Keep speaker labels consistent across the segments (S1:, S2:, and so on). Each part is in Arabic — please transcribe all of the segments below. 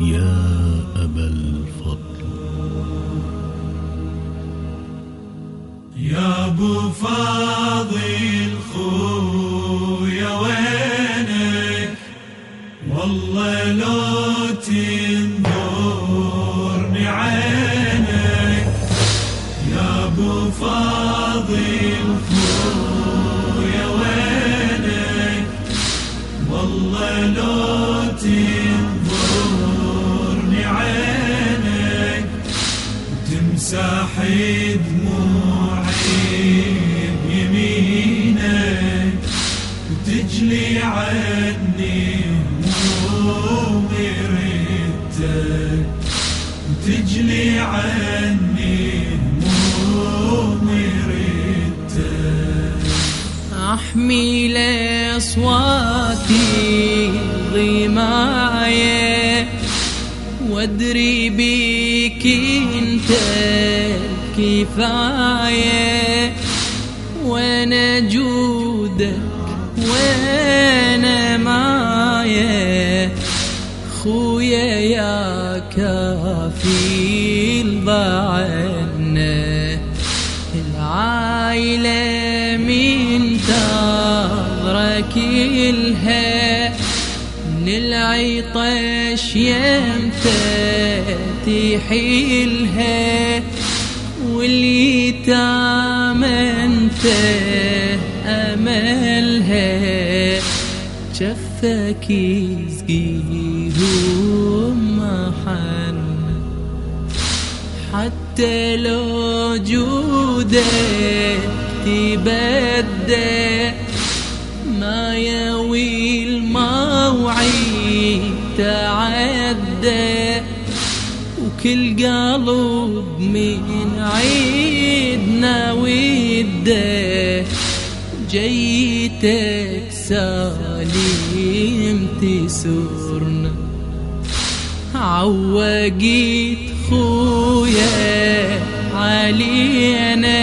S1: يا أبا الفضل.
S2: يا أبو فاضل خويا وينك؟ والله لو تنظرني عينك. يا أبو فاضل خويا تمسح دموعي بيمينك وتجلي عني همومي ردك وتجلي عني همومي ردك
S3: أحمي لأصواتي ضماية وادري بك أنت. الكفاية وأنا جودك؟ وأنا معايا خويا يا كافي ضعنا العايلة من تغرك الها من العطش يمتى تحيلها واليتام انت أملها. شفك يسقيهم محن حتى لو جودك تبدأ ما يوي الموعد تعدى. وكل قلب من عيدنا وده جيتك سالم تسرنا. عوقيت خويا علينا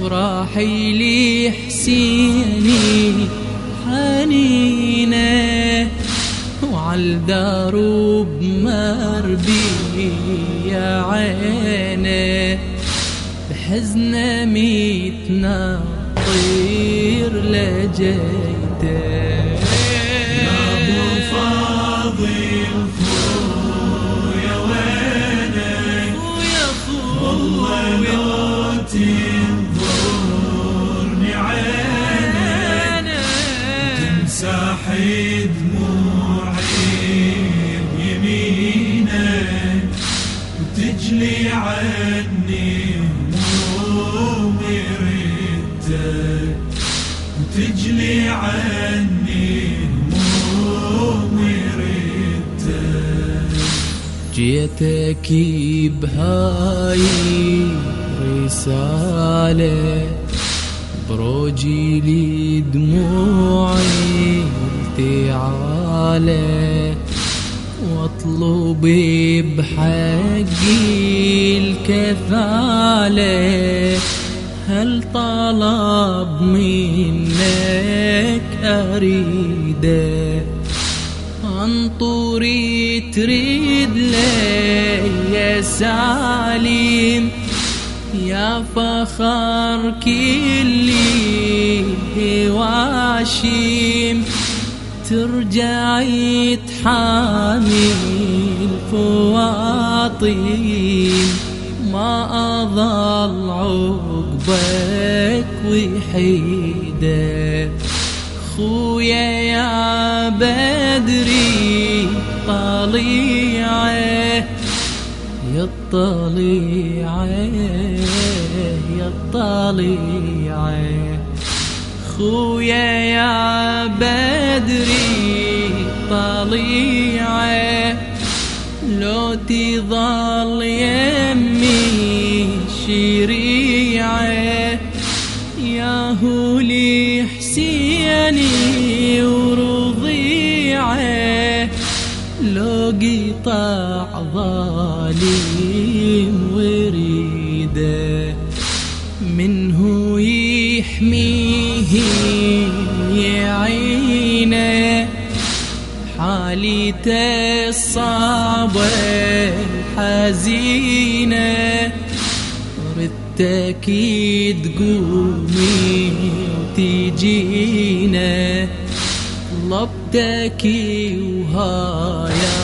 S3: وراحي لي حسيني حنينه وعالدروب مربي يا عينه بحزن ميتنا طير لجيته
S2: يا أبو
S3: جيتك بهاي رسالة بروجي لي دموعي تعالى واطلب بحقي الكفالة. هل طلب منك أريده انطوري تريد لي يا سالم يا فخر كلي واشيم ترجعي تحامي الفواطيم ما أظل عقبك وحيدة. خويا يا بدري طليعه يا الطليعة يا الطليعة. خويا يا بدري طليعة. لو تظل يمي شريعة. لو قطع ظالم وريده منه يحميه يعينه حالته الصعبة الحزينة ردتك تقومي وتجينا. طلبتك وهايا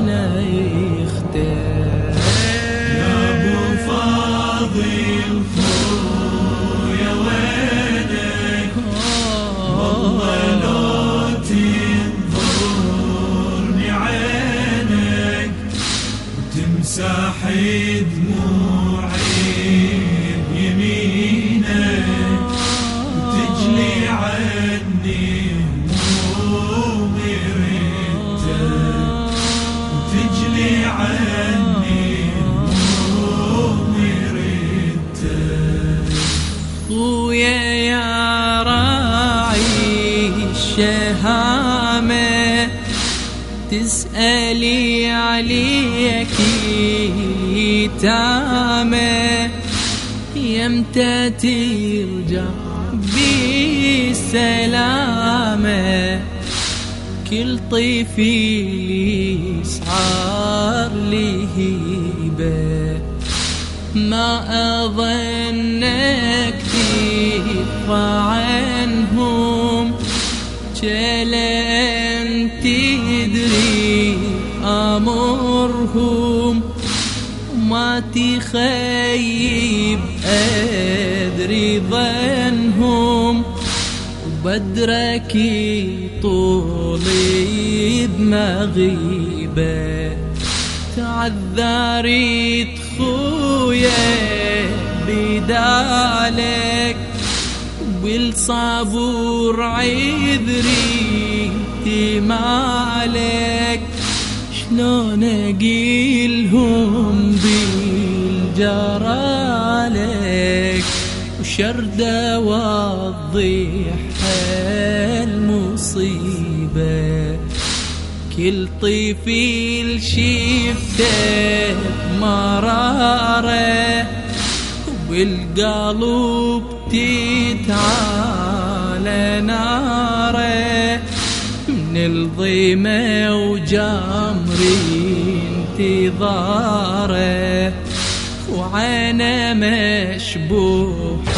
S3: تسألي عليك تامة. يمتى ترجع بسلامة كل طفل يسعر لهيبة. ما أظنك تدفع عنهم. جلن أمرهم. ما تخيب أدري ظنهم وبدرك طولي بمغيبه تعذرت خويا بدالك والصبور عذري تمالك شلون اقيلهم بالجرالك وشرد اوضح المصيبة. كل طفل شفته مرارة والقلب تتعالى نارة. من الظيمة وجمر انتظاره وعينه مشبوحة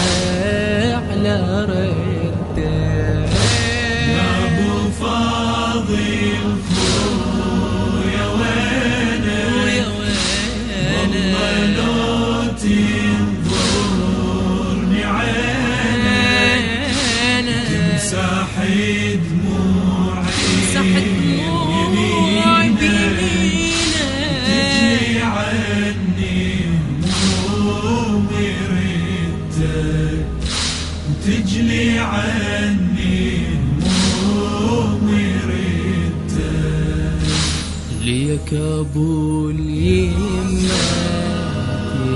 S3: ليك ابو اليمة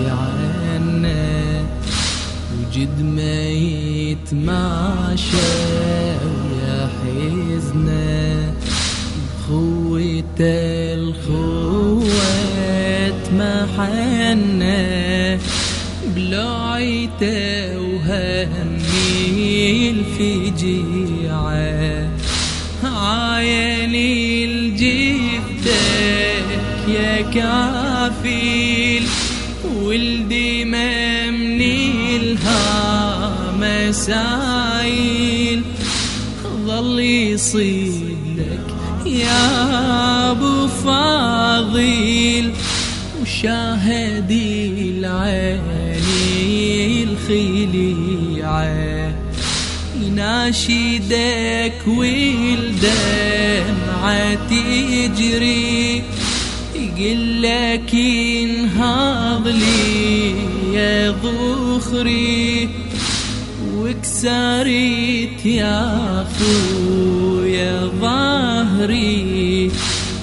S3: عنا وجد ما يتماشى ويا حزنا خوة الخوات محنا بلاعته وهمي الفجيعه عايني كافيل ولدي ممني الهام مسايل. ظل يصيد لك يا أبو فاضل وشاهدي العيني الخليعة. يناشدك والدمعة تجري يقول لك انهض لي يا ذخري وكسرت يا خويا ظهري.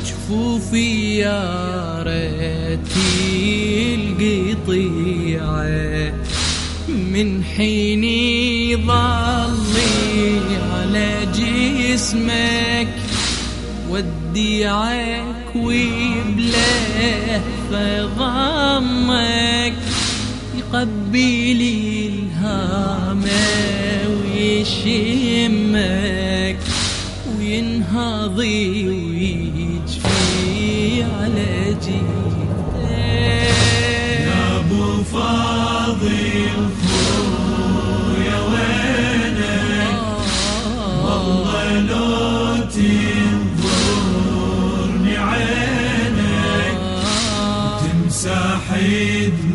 S3: جفوفي يا ريتي القطيعة من حيني ظلي على جسمك. وديعك وبله فضمك يقبلي الهامة ويشمك وينهضي ويجفي على جيتك
S2: with